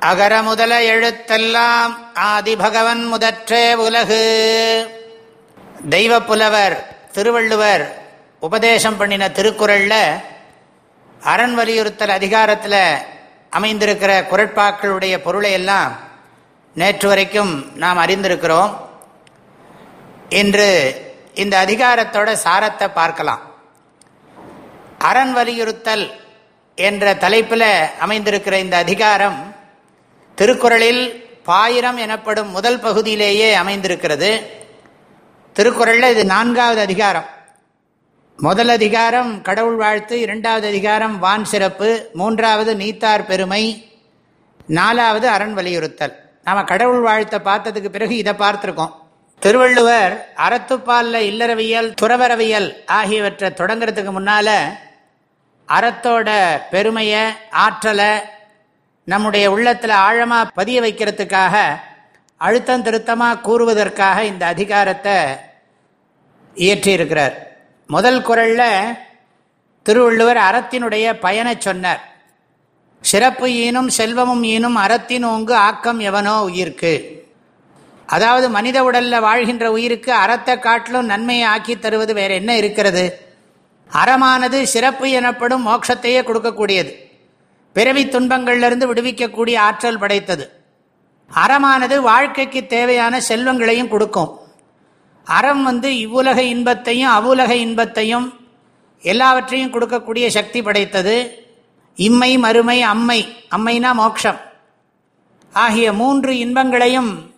அகர முதல எழுத்தெல்லாம் ஆதிபகவன் முதற்றே உலகு. தெய்வ புலவர் திருவள்ளுவர் உபதேசம் பண்ணின திருக்குறளில் அரண் வலியுறுத்தல் அதிகாரத்தில் அமைந்திருக்கிற குரட்பாக்களுடைய பொருளை எல்லாம் நேற்று வரைக்கும் நாம் அறிந்திருக்கிறோம். இன்று இந்த அதிகாரத்தோட சாரத்தை பார்க்கலாம். அரண் வலியுறுத்தல் என்ற தலைப்பில் அமைந்திருக்கிற இந்த அதிகாரம் திருக்குறளில் பாயிரம் எனப்படும் முதல் பகுதியிலேயே அமைந்திருக்கிறது. திருக்குறளில் இது நான்காவது அதிகாரம். முதல் அதிகாரம் கடவுள் வாழ்த்து. இரண்டாவது அதிகாரம் வான் சிறப்பு. மூன்றாவது நீத்தார் பெருமை. நாலாவது அரண் வலியுறுத்தல். நாம் கடவுள் வாழ்த்தை பார்த்ததுக்கு பிறகு இதை பார்த்துருக்கோம். திருவள்ளுவர் அறத்துப்பாலில் இல்லறவியல் துறவரவியல் ஆகியவற்றை தொடங்கிறதுக்கு முன்னால் அறத்தோட பெருமையை ஆற்றலை நம்முடைய உள்ளத்தில் ஆழமாக பதிய வைக்கிறதுக்காக அழுத்தம் திருத்தமாக கூறுவதற்காக இந்த அதிகாரத்தை இயற்றியிருக்கிறார் முதல் குரலில் திருவள்ளுவர் அறத்தினுடைய பயனை சொன்னார். சிறப்பு ஈனும் செல்வமும் ஈனும் அறத்தின் ஓங்கு ஆக்கம் எவனோ உயிர்க்கு. அதாவது மனித உடலில் வாழ்கின்ற உயிருக்கு அறத்தை காட்டிலும் நன்மையை ஆக்கி தருவது வேறு என்ன இருக்கிறது? அறமானது சிறப்பு எனப்படும் மோட்சத்தையே கொடுக்கக்கூடியது. பிறவி துன்பங்களிலிருந்து விடுவிக்கக்கூடிய ஆற்றல் படைத்தது. அறமானது வாழ்க்கைக்கு தேவையான செல்வங்களையும் கொடுக்கும். அறம் வந்து இவ்வுலக இன்பத்தையும் அவ்வுலக இன்பத்தையும் எல்லாவற்றையும் கொடுக்கக்கூடிய சக்தி படைத்தது. இம்மை மறுமை அம்மை. அம்மைனா மோட்சம் ஆகிய மூன்று இன்பங்களையும்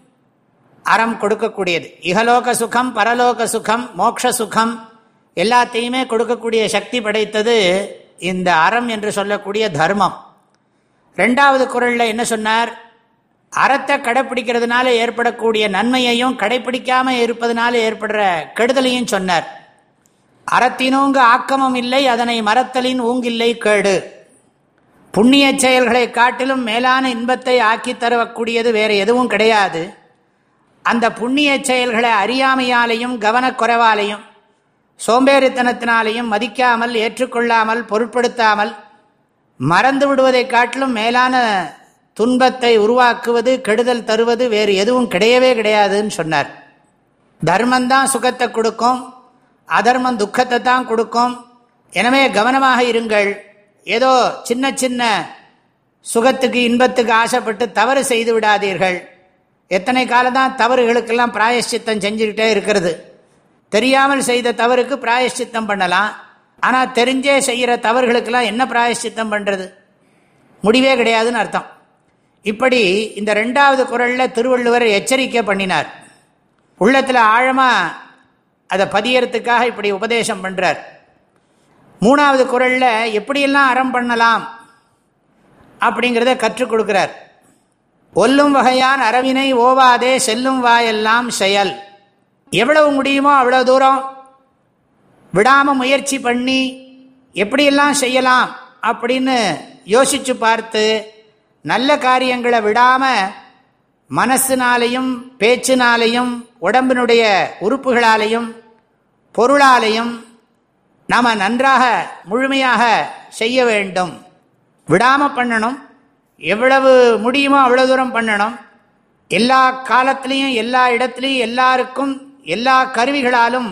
அறம் கொடுக்கக்கூடியது. இகலோக சுகம் பரலோக சுகம் மோட்ச சுகம் எல்லாத்தையுமே கொடுக்கக்கூடிய சக்தி படைத்தது இந்த அறம் என்று சொல்லக்கூடிய தர்மம். ரெண்டாவது குரலில் என்ன சொன்னார்? அறத்தை கடைப்பிடிக்கிறதுனால ஏற்படக்கூடிய நன்மையையும் கடைப்பிடிக்காமல் இருப்பதனால ஏற்படுற கெடுதலையும் சொன்னார். அறத்தினோங்கு ஆக்கமும் இல்லை அதனை மரத்தலின் ஊங்கில்லை கேடு. புண்ணிய செயல்களை காட்டிலும் மேலான இன்பத்தை ஆக்கி தரக்கூடியது வேற எதுவும் கிடையாது. அந்த புண்ணிய செயல்களை அறியாமையாலையும் கவனக்குறைவாலையும் சோம்பேறித்தனத்தினாலையும் மதிக்காமல் ஏற்றுக்கொள்ளாமல் பொருட்படுத்தாமல் மறந்து விடுவதை காட்டிலும் மேலான துன்பத்தை உருவாக்குவது கெடுதல் தருவது வேறு எதுவும் கிடையவே கிடையாதுன்னு சொன்னார். தர்மந்தான் சுகத்தை கொடுக்கும் அதர்மம் துக்கத்தை தான் கொடுக்கும். எனவே கவனமாக இருங்கள். ஏதோ சின்ன சின்ன சுகத்துக்கு இன்பத்துக்கு ஆசைப்பட்டு தவறு செய்து விடாதீர்கள். எத்தனை காலம் தான் தவறுகளுக்கெல்லாம் பிராயஷ்சித்தம் செஞ்சுக்கிட்டே இருக்கிறது. தெரியாமல் செய்த தவறுக்கு பிராயஷ்சித்தம் பண்ணலாம். ஆனால் தெரிஞ்சே செய்கிற தவறுகளுக்கெல்லாம் என்ன பிராயஷ்சித்தம் பண்ணுறது முடிவே கிடையாதுன்னு அர்த்தம். இப்படி இந்த ரெண்டாவது குரலில் திருவள்ளுவர் எச்சரிக்கை பண்ணினார். உள்ளத்தில் ஆழமாக அதை பதியறதுக்காக இப்படி உபதேசம் பண்ணுறார் மூணாவது குரலில் எப்படியெல்லாம் அறம் பண்ணலாம் அப்படிங்கிறத கற்றுக் கொடுக்கிறார். ஒல்லும் வகையான் அறவினை ஓவாதே செல்லும் வாயெல்லாம் செயல். எவ்வளவு முடியுமோ அவ்வளோ தூரம். விடாமல் முயற்சி பண்ணி எப்படியெல்லாம் செய்யலாம் அப்படின்னு யோசிச்சு பார்த்து நல்ல காரியங்களை விடாமல் மனசினாலையும் பேச்சினாலையும் உடம்பினுடைய உறுப்புகளாலையும் பொருளாலையும் நாம் நன்றாக முழுமையாக செய்ய வேண்டும். விடாமல் பண்ணணும். எவ்வளவு முடியுமோ அவ்வளோ தூரம் பண்ணணும். எல்லா காலத்திலையும் எல்லா இடத்துலையும் எல்லாருக்கும் எல்லா கருவிகளாலும்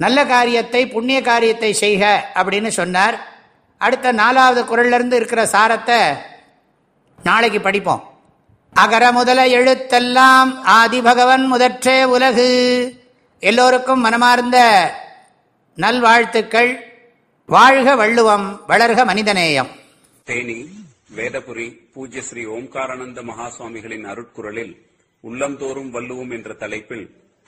நல்ல காரியத்தை புண்ணிய காரியத்தை செய்க அப்படின்னு சொன்னார். அடுத்த நாலாவது குரல்லிருந்து இருக்கிற சாரத்தை நாளைக்கு படிப்போம். அகர முதல எழுத்தெல்லாம் ஆதிபகவன் முதற்றே உலகு. எல்லோருக்கும் மனமார்ந்த நல்வாழ்த்துக்கள். வாழ்க வள்ளுவம் வளர்க மனிதநேயம். தேனி வேதபுரி பூஜ்ய ஸ்ரீ ஓம்காரானந்த மகாசுவாமிகளின் அருட்குரலில் உள்ளந்தோறும் வள்ளுவோம் என்ற தலைப்பில்